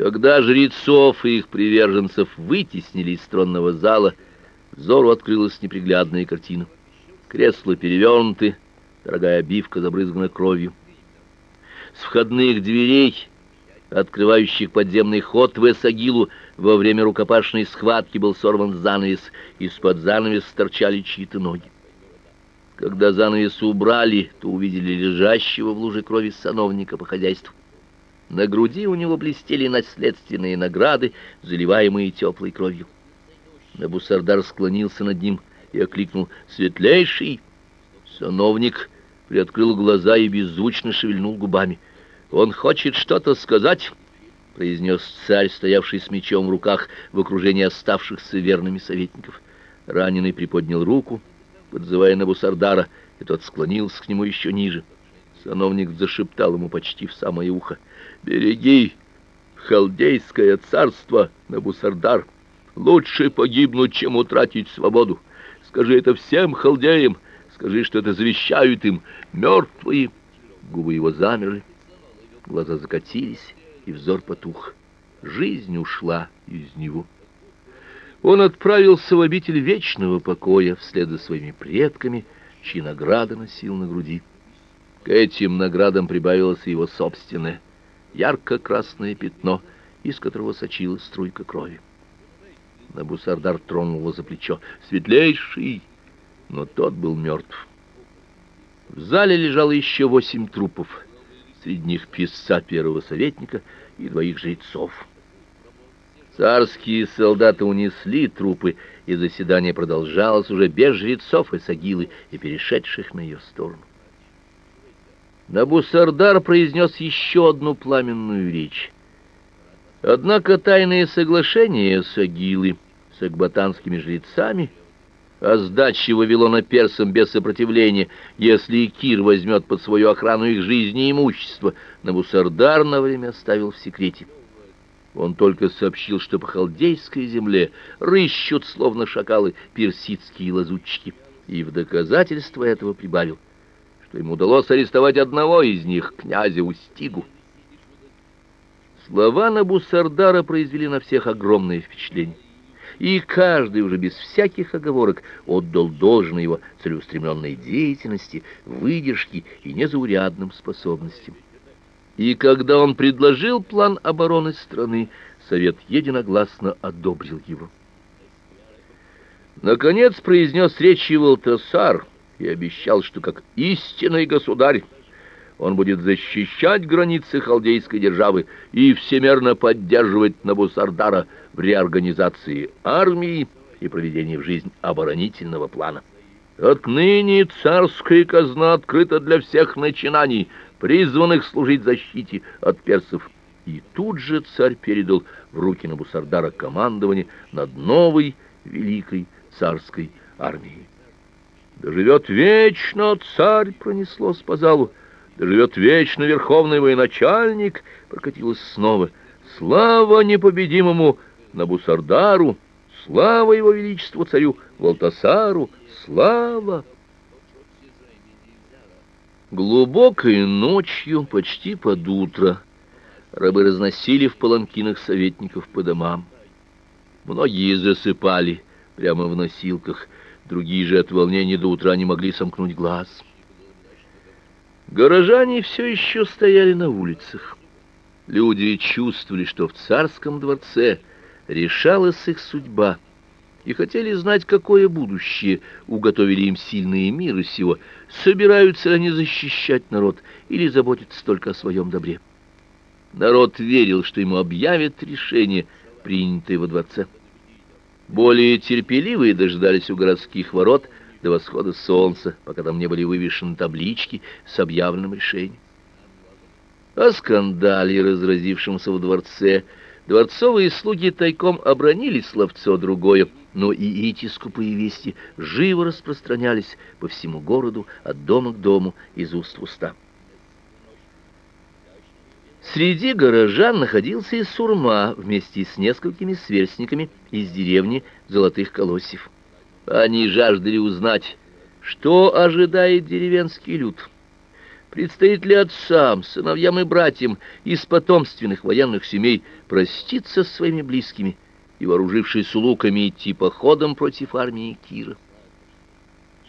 Когда жрецов и их приверженцев вытеснили из тронного зала, взору открылась неприглядная картина. Кресла перевернуты, дорогая обивка забрызгана кровью. С входных дверей, открывающих подземный ход в Эсагилу, во время рукопашной схватки был сорван занавес, из-под занавеса торчали чьи-то ноги. Когда занавес убрали, то увидели лежащего в луже крови сановника по хозяйству. На груди у него блестели наследственные награды, заливаемые теплой кровью. Набусардар склонился над ним и окликнул «Светлейший!». Сановник приоткрыл глаза и беззвучно шевельнул губами. «Он хочет что-то сказать!» — произнес царь, стоявший с мечом в руках в окружении оставшихся верными советников. Раненый приподнял руку, подзывая Набусардара, и тот склонился к нему еще ниже. Сановник зашептал ему почти в самое ухо. «Береги халдейское царство, Набусардар! Лучше погибнуть, чем утратить свободу! Скажи это всем халдеям! Скажи, что это завещают им мертвые!» Губы его замерли, глаза закатились, и взор потух. Жизнь ушла из него. Он отправился в обитель вечного покоя вслед за своими предками, чьи награды носил на груди. К этим наградам прибавилось его собственное, ярко-красное пятно, из которого сочилась струйка крови. Набусардар тронул его за плечо. «Светлейший!» Но тот был мертв. В зале лежало еще восемь трупов. Среди них писца первого советника и двоих жрецов. Царские солдаты унесли трупы, и заседание продолжалось уже без жрецов и сагилы, и перешедших на ее сторону. Набусардар произнес еще одну пламенную речь. Однако тайные соглашения с Агилы, с акбатанскими жрецами, о сдаче Вавилона персам без сопротивления, если Кир возьмет под свою охрану их жизни и имущество, Набусардар на время оставил в секрете. Он только сообщил, что по халдейской земле рыщут, словно шакалы, персидские лазутчики, и в доказательство этого прибавил — что ему удалось арестовать одного из них, князя Устигу. Слова Набусардара произвели на всех огромное впечатление. И каждый уже без всяких оговорок отдал должное его целеустремленной деятельности, выдержке и незаурядным способностям. И когда он предложил план обороны страны, совет единогласно одобрил его. Наконец произнес речь Валтасар, и обещал, что как истинный государь он будет защищать границы халдейской державы и всемерно поддерживать Набусардара в реорганизации армии и проведении в жизнь оборонительного плана. Отныне царская казна открыта для всех начинаний, призванных служить защите от персов. И тут же царь передал в руки Набусардара командование над новой великой царской армией. Живет вечно царь, пронеслось по залу. Живет вечно верховный военачальник, прокатилось снова. Слава непобедимому Набусардару, слава его величеству царю Валтасару, слава! Глубокой ночью, почти под утро, рабы разносили в паланкинах советников по домам. Многие засыпали прямо в носилках, Другие же от волнения до утра не могли сомкнуть глаз. Горожане все еще стояли на улицах. Люди чувствовали, что в царском дворце решалась их судьба, и хотели знать, какое будущее уготовили им сильные миры сего, собираются они защищать народ или заботиться только о своем добре. Народ верил, что ему объявят решение, принятое во дворце. Более терпеливые дождались у городских ворот до восхода солнца, пока там не были вывешены таблички с объявленным решением. О скандале, разразившемся в дворце, дворцовые слуги тайком обронили словцо другое, но и эти скупые вести живо распространялись по всему городу от дома к дому, из уст в уста. Среди горожан находился и Сурма вместе с несколькими сверстниками из деревни Золотых Колосьев. Они жаждали узнать, что ожидает деревенский люд. Предстоит ли отцам, сыновьям и братьям из потомственных военных семей проститься с своими близкими и, вооружившись луками, идти походом против армии Кира?